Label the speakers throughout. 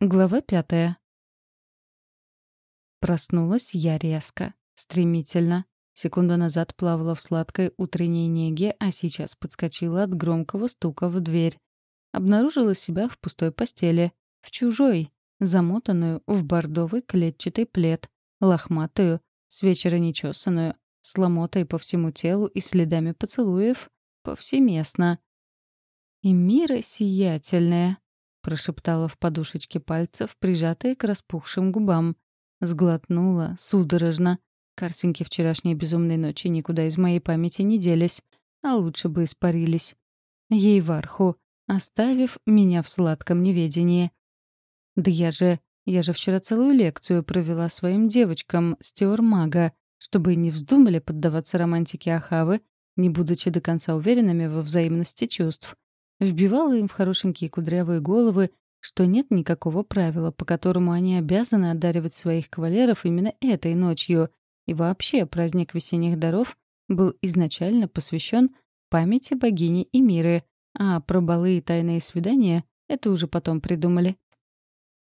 Speaker 1: Глава пятая. Проснулась я резко, стремительно. Секунду назад плавала в сладкой утренней неге, а сейчас подскочила от громкого стука в дверь. Обнаружила себя в пустой постели, в чужой, замотанную в бордовый клетчатый плед, лохматую, с вечера нечесанную, с ломотой по всему телу и следами поцелуев повсеместно. И мира сиятельная, прошептала в подушечке пальцев, прижатые к распухшим губам. Сглотнула, судорожно. Картинки вчерашней безумной ночи никуда из моей памяти не делись, а лучше бы испарились. Ей варху, оставив меня в сладком неведении. Да я же... Я же вчера целую лекцию провела своим девочкам с чтобы не вздумали поддаваться романтике Ахавы, не будучи до конца уверенными во взаимности чувств вбивала им в хорошенькие кудрявые головы, что нет никакого правила, по которому они обязаны одаривать своих кавалеров именно этой ночью, и вообще праздник весенних даров был изначально посвящен памяти богини Эмиры, а про балы и тайные свидания это уже потом придумали.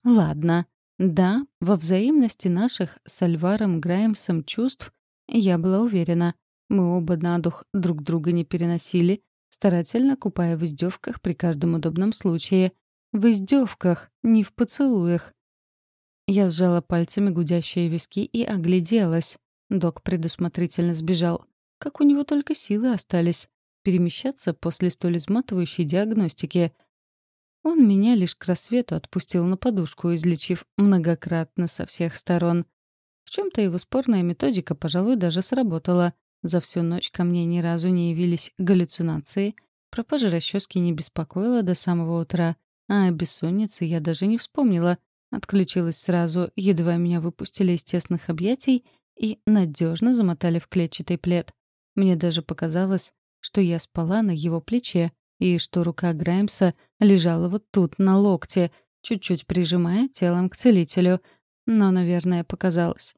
Speaker 1: Ладно, да, во взаимности наших с Альваром Граймсом чувств я была уверена. Мы оба на дух друг друга не переносили, старательно купая в издевках при каждом удобном случае. В издевках, не в поцелуях. Я сжала пальцами гудящие виски и огляделась. Док предусмотрительно сбежал. Как у него только силы остались перемещаться после столь изматывающей диагностики. Он меня лишь к рассвету отпустил на подушку, излечив многократно со всех сторон. В чем-то его спорная методика, пожалуй, даже сработала. За всю ночь ко мне ни разу не явились галлюцинации, пропажа расчески не беспокоила до самого утра, а о бессоннице я даже не вспомнила. Отключилась сразу, едва меня выпустили из тесных объятий и надежно замотали в клетчатый плед. Мне даже показалось, что я спала на его плече, и что рука Граймса лежала вот тут, на локте, чуть-чуть прижимая телом к целителю. Но, наверное, показалось.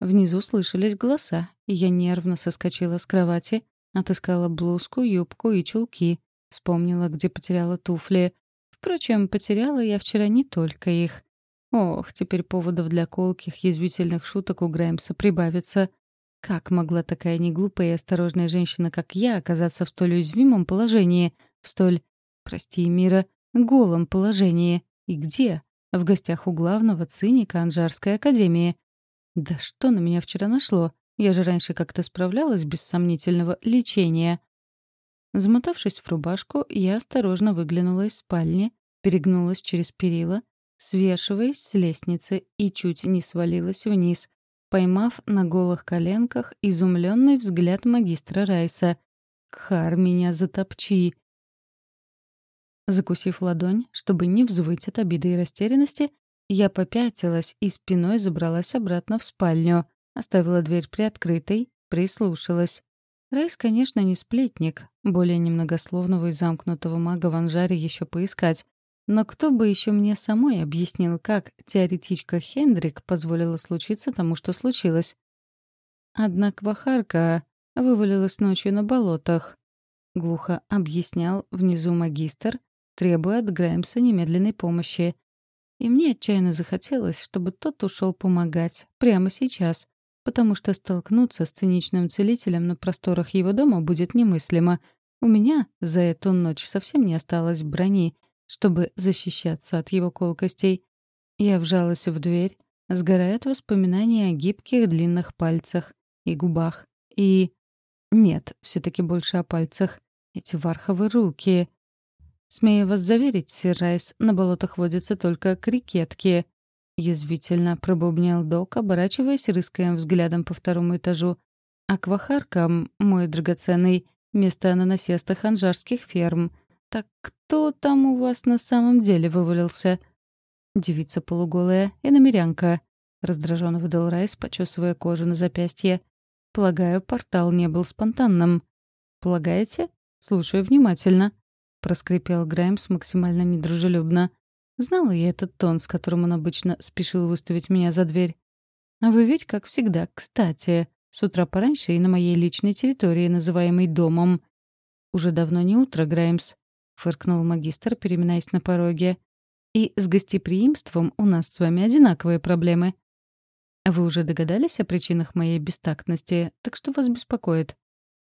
Speaker 1: Внизу слышались голоса, и я нервно соскочила с кровати, отыскала блузку, юбку и чулки, вспомнила, где потеряла туфли. Впрочем, потеряла я вчера не только их. Ох, теперь поводов для колких, язвительных шуток у Граймса прибавится. Как могла такая неглупая и осторожная женщина, как я, оказаться в столь уязвимом положении, в столь, прости, мира, голом положении? И где? В гостях у главного циника Анжарской академии. Да что на меня вчера нашло? Я же раньше как-то справлялась без сомнительного лечения. Замотавшись в рубашку, я осторожно выглянула из спальни, перегнулась через перила, свешиваясь с лестницы и чуть не свалилась вниз, поймав на голых коленках изумленный взгляд магистра Райса. «Кхар, меня затопчи!» Закусив ладонь, чтобы не взвыть от обиды и растерянности, я попятилась и спиной забралась обратно в спальню, оставила дверь приоткрытой, прислушалась. Рейс, конечно, не сплетник, более немногословного и замкнутого мага в Анжаре еще поискать. Но кто бы еще мне самой объяснил, как теоретичка Хендрик позволила случиться тому, что случилось? Однако Вахарка вывалилась ночью на болотах. Глухо объяснял внизу магистр, требуя от Граймса немедленной помощи — и мне отчаянно захотелось, чтобы тот ушел помогать, прямо сейчас, потому что столкнуться с циничным целителем на просторах его дома будет немыслимо. У меня за эту ночь совсем не осталось брони, чтобы защищаться от его колкостей. Я вжалась в дверь, сгорая от воспоминаний о гибких длинных пальцах и губах. И... Нет, все таки больше о пальцах. Эти варховые руки. «Смею вас заверить, сир Райс, на болотах водятся только крикетки», — язвительно пробубнил док, оборачиваясь рыскаем взглядом по второму этажу. «Аквахарка, мой драгоценный, место на насестах анжарских ферм. Так кто там у вас на самом деле вывалился?» Девица полуголая и намерянка. Раздраженно выдал Райс, почесывая кожу на запястье. «Полагаю, портал не был спонтанным». «Полагаете?» «Слушаю внимательно», — проскрипел Граймс максимально недружелюбно. Знала я этот тон, с которым он обычно спешил выставить меня за дверь. «А вы ведь, как всегда, кстати, с утра пораньше и на моей личной территории, называемой домом». «Уже давно не утро, Граймс», — фыркнул магистр, переминаясь на пороге. И с гостеприимством у нас с вами одинаковые проблемы. Вы уже догадались о причинах моей бестактности, так что вас беспокоит?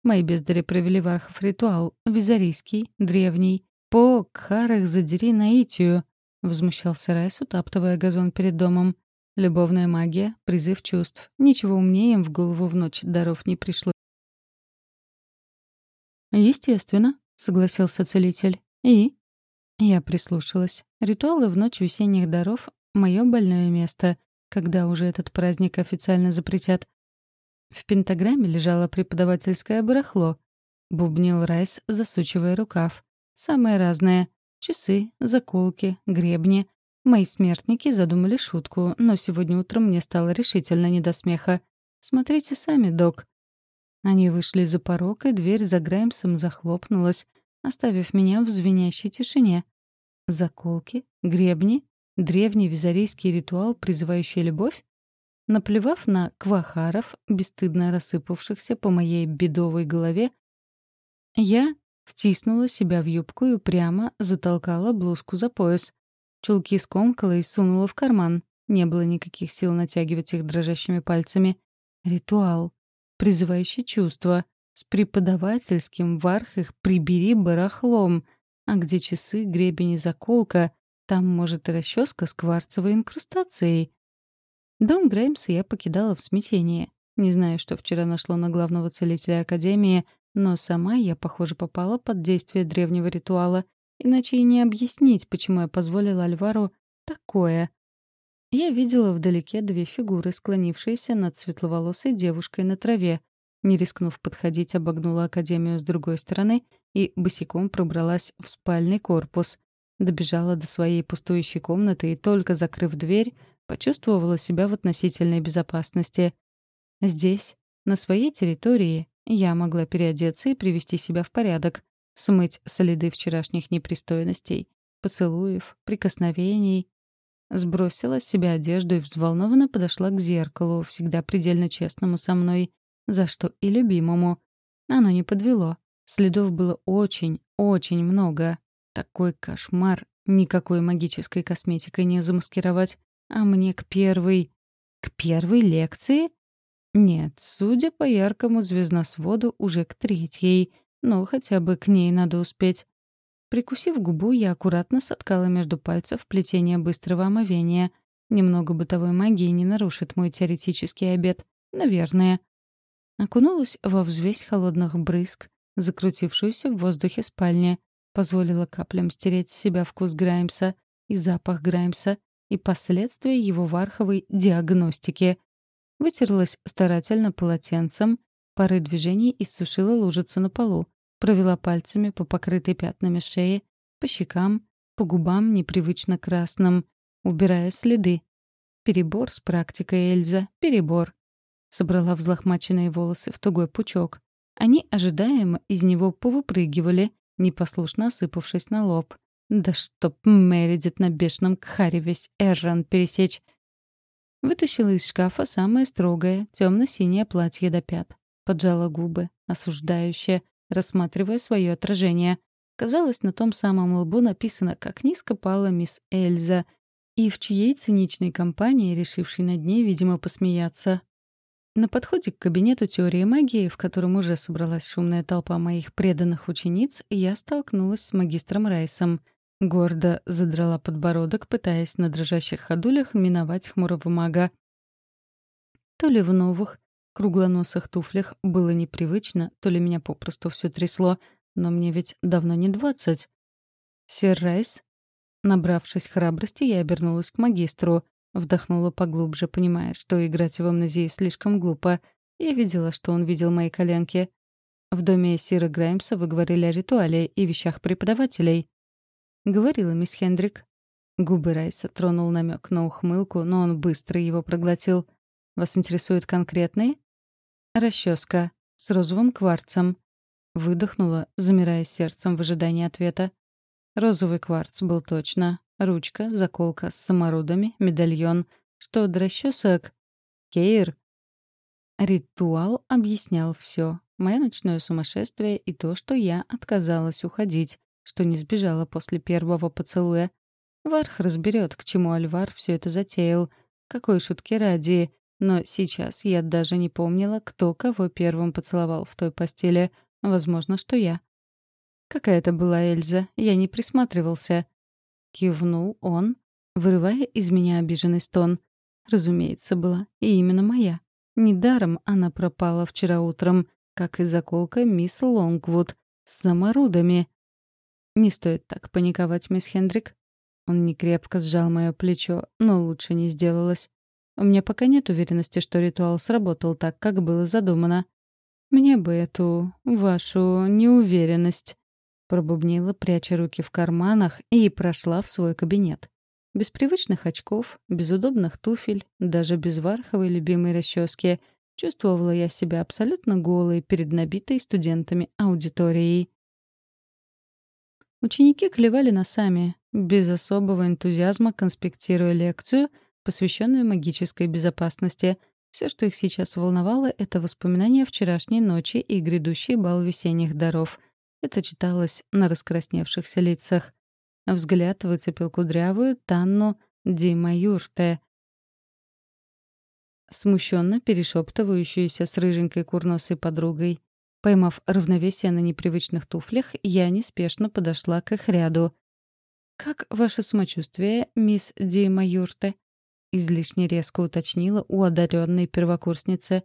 Speaker 1: Мои бездари провели в Архов ритуал, визарийский, древний, по кхарах задери наитию, — возмущался Райс, утаптывая газон перед домом. Любовная магия, призыв чувств. Ничего умнее им в голову в ночь даров не пришло. «Естественно», — согласился целитель. «И?» Я прислушалась. Ритуалы в ночь весенних даров — мое больное место, когда уже этот праздник официально запретят. В пентаграмме лежало преподавательское барахло. Бубнил Райс, засучивая рукав. Самое разное. Часы, заколки, гребни. Мои смертники задумали шутку, но сегодня утром мне стало решительно не до смеха. Смотрите сами, док. Они вышли за порог, и дверь за Граймсом захлопнулась, оставив меня в звенящей тишине. Заколки, гребни, древний визарийский ритуал, призывающий любовь? Наплевав на квахаров, бесстыдно рассыпавшихся по моей бедовой голове, я Втиснула себя в юбку и прямо затолкала блузку за пояс. Чулки скомкала и сунула в карман. Не было никаких сил натягивать их дрожащими пальцами. Ритуал. Призывающий чувства. С преподавательским варх их прибери барахлом. А где часы, гребень и заколка, там, может, и расческа с кварцевой инкрустацией. Дом Греймса я покидала в смятении. Не знаю, что вчера нашло на главного целителя Академии — но сама я, похоже, попала под действие древнего ритуала, иначе и не объяснить, почему я позволила Альвару такое. Я видела вдалеке две фигуры, склонившиеся над светловолосой девушкой на траве. Не рискнув подходить, обогнула Академию с другой стороны и босиком пробралась в спальный корпус. Добежала до своей пустующей комнаты и, только закрыв дверь, почувствовала себя в относительной безопасности. Здесь, на своей территории, я могла переодеться и привести себя в порядок, смыть следы вчерашних непристойностей, поцелуев, прикосновений. Сбросила с себя одежду и взволнованно подошла к зеркалу, всегда предельно честному со мной, за что и любимому. Оно не подвело. Следов было очень, очень много. Такой кошмар. Никакой магической косметикой не замаскировать. А мне к первой... К первой лекции? Нет, судя по яркому звездносводу, уже к третьей, но хотя бы к ней надо успеть. Прикусив губу, я аккуратно соткала между пальцев плетение быстрого омовения. Немного бытовой магии не нарушит мой теоретический обед. Наверное. Окунулась во взвесь холодных брызг, закрутившуюся в воздухе спальни, позволила каплям стереть с себя вкус Граймса и запах Граймса и последствия его варховой диагностики. Вытерлась старательно полотенцем, пары движений иссушила лужицу на полу, провела пальцами по покрытой пятнами шее, по щекам, по губам непривычно красным, убирая следы. Перебор с практикой, Эльза, перебор. Собрала взлохмаченные волосы в тугой пучок. Они ожидаемо из него повыпрыгивали, непослушно осыпавшись на лоб. Да чтоб Мередит на бешеном кхаре весь Эрран пересечь. Вытащила из шкафа самое строгое, темно-синее платье до пят. Поджала губы, осуждающая, рассматривая свое отражение. Казалось, на том самом лбу написано, как низко пала мисс Эльза, и в чьей циничной компании, решившей над ней, видимо, посмеяться. На подходе к кабинету теории магии, в котором уже собралась шумная толпа моих преданных учениц, я столкнулась с магистром Райсом — Гордо задрала подбородок, пытаясь на дрожащих ходулях миновать хмурого мага. То ли в новых, круглоносых туфлях было непривычно, то ли меня попросту все трясло, но мне ведь давно не двадцать. «Сир Райс?» Набравшись храбрости, я обернулась к магистру, вдохнула поглубже, понимая, что играть в амнезию слишком глупо. Я видела, что он видел мои коленки. В доме Сира Граймса вы говорили о ритуале и вещах преподавателей. Говорила мисс Хендрик. Губы Райса тронул намек на ухмылку, но он быстро его проглотил. «Вас интересуют конкретные?» «Расческа. С розовым кварцем». Выдохнула, замирая сердцем в ожидании ответа. Розовый кварц был точно. Ручка, заколка с самородами, медальон. Что до расчесок? Кейр. Ритуал объяснял все. Мое ночное сумасшествие и то, что я отказалась уходить что не сбежала после первого поцелуя. Варх разберет, к чему Альвар все это затеял. Какой шутки ради. Но сейчас я даже не помнила, кто кого первым поцеловал в той постели. Возможно, что я. Какая это была Эльза, я не присматривался. Кивнул он, вырывая из меня обиженный стон. Разумеется, была. И именно моя. Недаром она пропала вчера утром, как и заколка мисс Лонгвуд с саморудами. «Не стоит так паниковать, мисс Хендрик». Он некрепко сжал мое плечо, но лучше не сделалось. У меня пока нет уверенности, что ритуал сработал так, как было задумано. Мне бы эту вашу неуверенность. Пробубнила, пряча руки в карманах, и прошла в свой кабинет. Без привычных очков, без удобных туфель, даже без варховой любимой расчески чувствовала я себя абсолютно голой перед набитой студентами аудиторией. Ученики клевали носами, без особого энтузиазма конспектируя лекцию, посвященную магической безопасности. Все, что их сейчас волновало, — это воспоминания вчерашней ночи и грядущий бал весенних даров. Это читалось на раскрасневшихся лицах. Взгляд выцепил кудрявую Танну Дима Юрте, смущенно перешептывающуюся с рыженькой курносой подругой. Поймав равновесие на непривычных туфлях, я неспешно подошла к их ряду. «Как ваше самочувствие, мисс Дима Юрте?» — излишне резко уточнила у одаренной первокурсницы.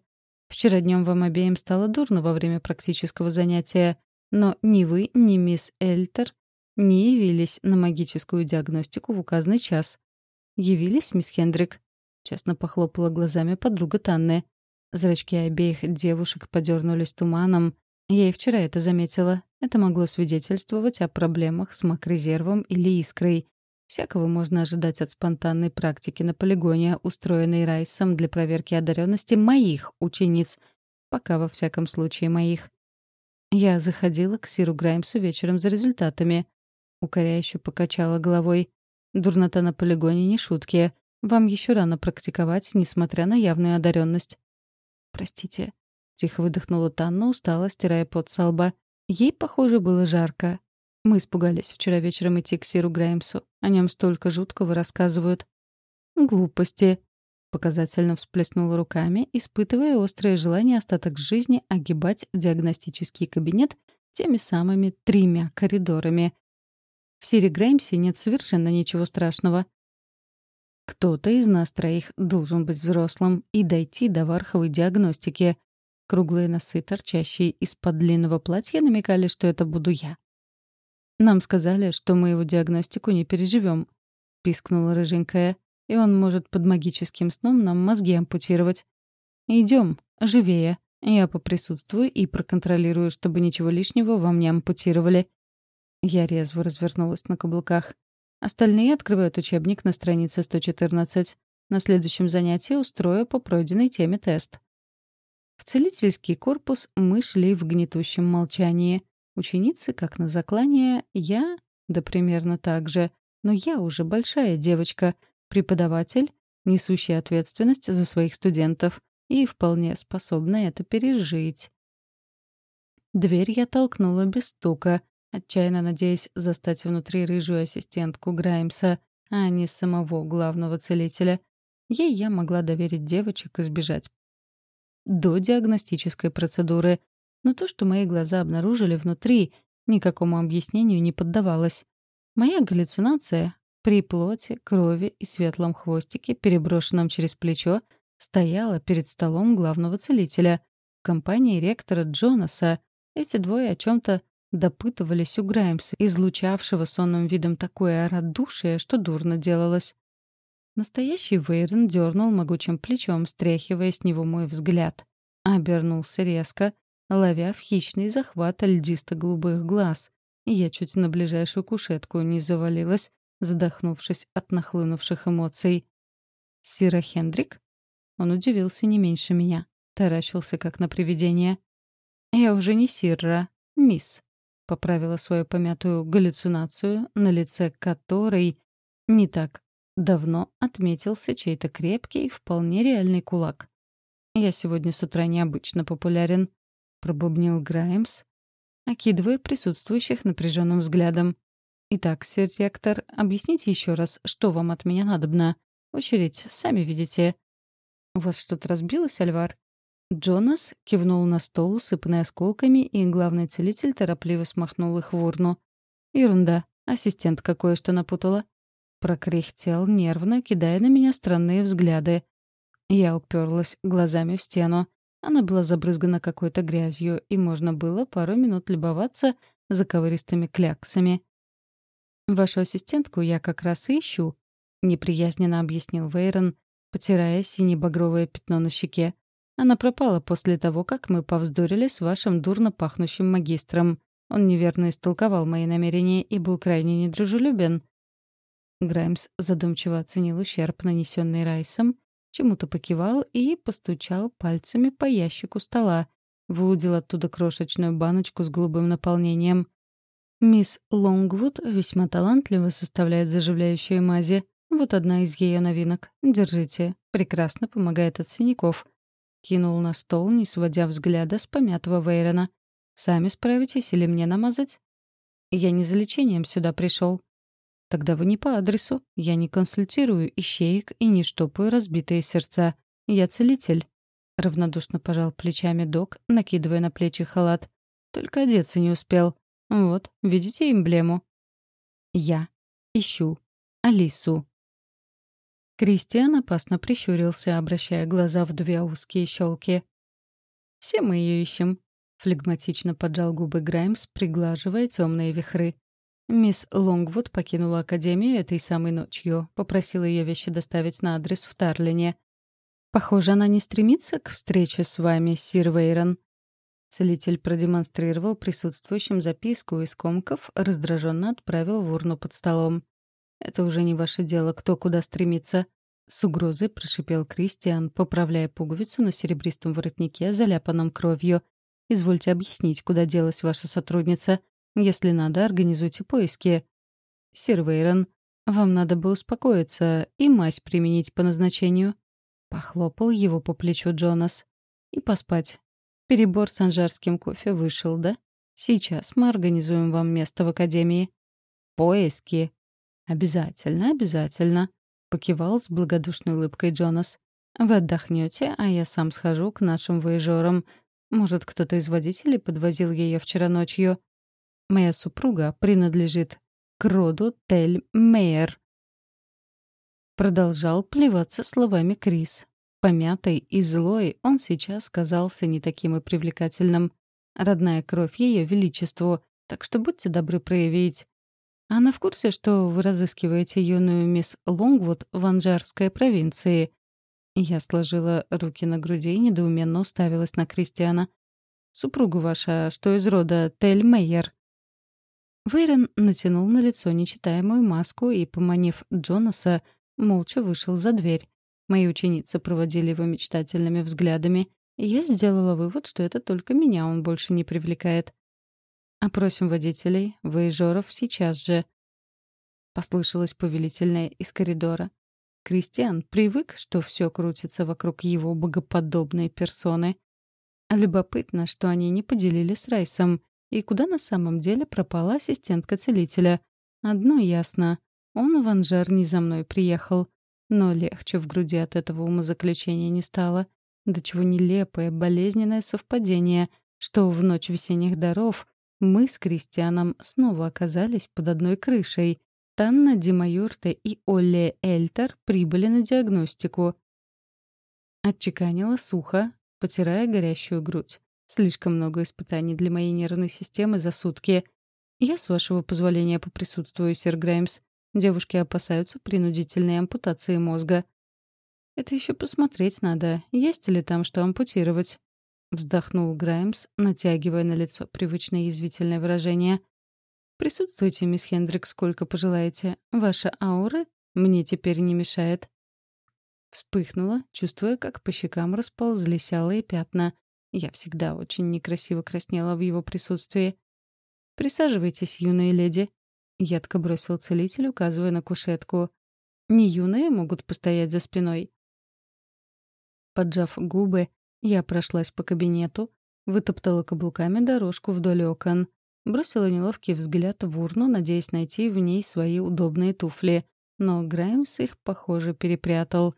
Speaker 1: «Вчера днем вам обеим стало дурно во время практического занятия, но ни вы, ни мисс Эльтер не явились на магическую диагностику в указанный час. Явились, мисс Хендрик?» Честно похлопала глазами подруга Танны. Зрачки обеих девушек подернулись туманом. Я и вчера это заметила. Это могло свидетельствовать о проблемах с макрезервом или искрой. Всякого можно ожидать от спонтанной практики на полигоне, устроенной Райсом для проверки одаренности моих учениц. Пока, во всяком случае, моих. Я заходила к Сиру Граймсу вечером за результатами. Укоряюще покачала головой. Дурнота на полигоне не шутки. Вам еще рано практиковать, несмотря на явную одаренность. Простите. Тихо выдохнула Танна, устала, стирая пот со лба. Ей, похоже, было жарко. Мы испугались вчера вечером идти к Сиру Граймсу. О нем столько жуткого рассказывают. Глупости. Показательно всплеснула руками, испытывая острое желание остаток жизни огибать диагностический кабинет теми самыми тремя коридорами. В Сире Граймсе нет совершенно ничего страшного. Кто-то из нас троих должен быть взрослым и дойти до варховой диагностики. Круглые носы, торчащие из-под длинного платья, намекали, что это буду я. «Нам сказали, что мы его диагностику не переживем», — пискнула рыженькая и он может под магическим сном нам мозги ампутировать. Идем, живее. Я поприсутствую и проконтролирую, чтобы ничего лишнего вам не ампутировали. Я резво развернулась на каблуках. Остальные открывают учебник на странице 114. На следующем занятии устрою по пройденной теме тест. В целительский корпус мы шли в гнетущем молчании. Ученицы, как на заклание, я, да примерно так же. Но я уже большая девочка — преподаватель, несущий ответственность за своих студентов и вполне способна это пережить. Дверь я толкнула без стука, отчаянно надеясь застать внутри рыжую ассистентку Граймса, а не самого главного целителя. Ей я могла доверить девочек и сбежать до диагностической процедуры, но то, что мои глаза обнаружили внутри, никакому объяснению не поддавалось. Моя галлюцинация при плоти, крови и светлом хвостике, переброшенном через плечо, стояла перед столом главного целителя. В компании ректора Джонаса эти двое о чем-то допытывались у Граймса, излучавшего сонным видом такое радушие, что дурно делалось. Настоящий Вейрон дернул могучим плечом, стряхивая с него мой взгляд. Обернулся резко, ловя в хищный захват льдисто-голубых глаз. Я чуть на ближайшую кушетку не завалилась, задохнувшись от нахлынувших эмоций. «Сира Хендрик?» Он удивился не меньше меня. Таращился, как на привидение. «Я уже не Сирра, мисс», — поправила свою помятую галлюцинацию, на лице которой не так давно отметился чей-то крепкий, вполне реальный кулак. «Я сегодня с утра необычно популярен», — пробубнил Граймс, окидывая присутствующих напряженным взглядом. «Итак, сэр ректор, объясните еще раз, что вам от меня надобно. Очередь, сами видите». «У вас что-то разбилось, Альвар?» Джонас кивнул на стол, усыпанный осколками, и главный целитель торопливо смахнул их в урну. «Ерунда. Ассистентка кое-что напутала». Прокряхтел нервно, кидая на меня странные взгляды. Я уперлась глазами в стену. Она была забрызгана какой-то грязью, и можно было пару минут любоваться заковыристыми кляксами. «Вашу ассистентку я как раз ищу», — неприязненно объяснил Вейрон, потирая сине-багровое пятно на щеке. «Она пропала после того, как мы повздорили с вашим дурно пахнущим магистром. Он неверно истолковал мои намерения и был крайне недружелюбен». Граймс задумчиво оценил ущерб, нанесенный Райсом, чему-то покивал и постучал пальцами по ящику стола, выудил оттуда крошечную баночку с голубым наполнением. Мисс Лонгвуд весьма талантливо составляет заживляющие мази. Вот одна из ее новинок. Держите. Прекрасно помогает от синяков. Кинул на стол, не сводя взгляда с помятого Вейрона. «Сами справитесь или мне намазать?» «Я не за лечением сюда пришел. «Тогда вы не по адресу. Я не консультирую ищеек и не штопаю разбитые сердца. Я целитель». Равнодушно пожал плечами док, накидывая на плечи халат. «Только одеться не успел. Вот, видите эмблему? Я ищу Алису. Кристиан опасно прищурился, обращая глаза в две узкие щелки. «Все мы ее ищем», — флегматично поджал губы Граймс, приглаживая темные вихры. Мисс Лонгвуд покинула Академию этой самой ночью, попросила ее вещи доставить на адрес в Тарлине. «Похоже, она не стремится к встрече с вами, сир Вейрон», Целитель продемонстрировал присутствующим записку и скомков, раздраженно отправил в урну под столом. «Это уже не ваше дело, кто куда стремится». С угрозой прошипел Кристиан, поправляя пуговицу на серебристом воротнике, заляпанном кровью. «Извольте объяснить, куда делась ваша сотрудница. Если надо, организуйте поиски». «Сир Вейрон, вам надо бы успокоиться и мазь применить по назначению». Похлопал его по плечу Джонас. «И поспать. Перебор с анжарским кофе вышел, да? Сейчас мы организуем вам место в академии. Поиски. Обязательно, обязательно, покивал с благодушной улыбкой Джонас. Вы отдохнете, а я сам схожу к нашим воежорам. Может, кто-то из водителей подвозил ее вчера ночью. Моя супруга принадлежит к роду Тель-Мейер. Продолжал плеваться словами Крис. Помятый и злой, он сейчас казался не таким и привлекательным. Родная кровь ее величеству, так что будьте добры проявить. Она в курсе, что вы разыскиваете юную мисс Лонгвуд в Анжарской провинции? Я сложила руки на груди и недоуменно уставилась на Кристиана. «Супруга ваша, что из рода Тель Мейер?» Вейрон натянул на лицо нечитаемую маску и, поманив Джонаса, молча вышел за дверь. Мои ученицы проводили его мечтательными взглядами, я сделала вывод, что это только меня он больше не привлекает. «Опросим водителей, выезжоров сейчас же», — послышалось повелительное из коридора. Кристиан привык, что все крутится вокруг его богоподобной персоны. А любопытно, что они не поделили с Райсом, и куда на самом деле пропала ассистентка целителя. Одно ясно — он в Анжар не за мной приехал. Но легче в груди от этого умозаключения не стало. До чего нелепое, болезненное совпадение, что в ночь весенних даров мы с Кристианом снова оказались под одной крышей. Танна Димаюрте и Олли Эльтер прибыли на диагностику. Отчеканила сухо, потирая горящую грудь. Слишком много испытаний для моей нервной системы за сутки. Я, с вашего позволения, поприсутствую, сэр Граймс. Девушки опасаются принудительной ампутации мозга. «Это еще посмотреть надо, есть ли там что ампутировать», — вздохнул Граймс, натягивая на лицо привычное язвительное выражение. «Присутствуйте, мисс Хендрик, сколько пожелаете. Ваша аура мне теперь не мешает». Вспыхнула, чувствуя, как по щекам расползлись алые пятна. Я всегда очень некрасиво краснела в его присутствии. «Присаживайтесь, юные леди», Едко бросил целитель, указывая на кушетку. «Не юные могут постоять за спиной». Поджав губы, я прошлась по кабинету, вытоптала каблуками дорожку вдоль окон. Бросила неловкий взгляд в урну, надеясь найти в ней свои удобные туфли. Но Граймс их, похоже, перепрятал.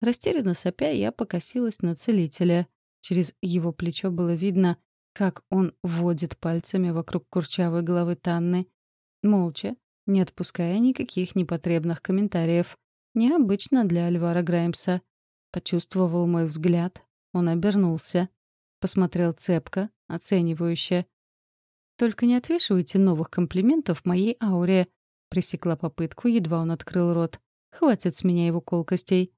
Speaker 1: Растерянно сопя, я покосилась на целителя. Через его плечо было видно, как он водит пальцами вокруг курчавой головы Танны. Молча, не отпуская никаких непотребных комментариев. Необычно для Альвара Граймса. Почувствовал мой взгляд. Он обернулся. Посмотрел цепко, оценивающе. «Только не отвешивайте новых комплиментов моей ауре», — пресекла попытку, едва он открыл рот. «Хватит с меня его колкостей».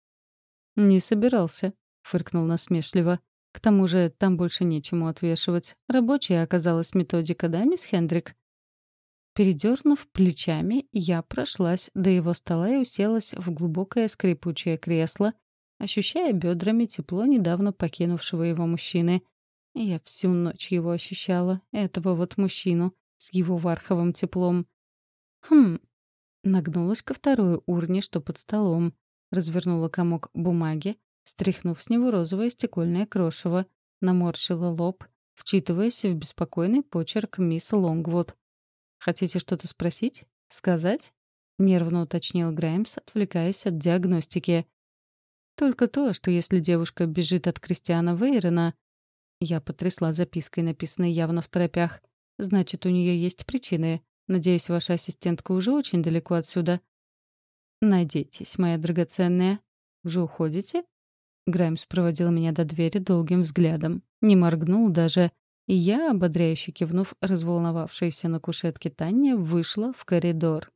Speaker 1: «Не собирался», — фыркнул насмешливо. «К тому же там больше нечему отвешивать. Рабочая оказалась методика, да, мисс Хендрик?» Передернув плечами, я прошлась до его стола и уселась в глубокое скрипучее кресло, ощущая бедрами тепло недавно покинувшего его мужчины. Я всю ночь его ощущала, этого вот мужчину, с его варховым теплом. Хм. Нагнулась ко второй урне, что под столом. Развернула комок бумаги, стряхнув с него розовое стекольное крошево, наморщила лоб, вчитываясь в беспокойный почерк мисс Лонгвуд. «Хотите что-то спросить? Сказать?» — нервно уточнил Граймс, отвлекаясь от диагностики. «Только то, что если девушка бежит от Кристиана Вейрона, я потрясла запиской, написанной явно в торопях. «Значит, у нее есть причины. Надеюсь, ваша ассистентка уже очень далеко отсюда». «Надейтесь, моя драгоценная. Уже уходите?» Граймс проводил меня до двери долгим взглядом. Не моргнул даже. И я, ободряюще кивнув разволновавшейся на кушетке Таня, вышла в коридор.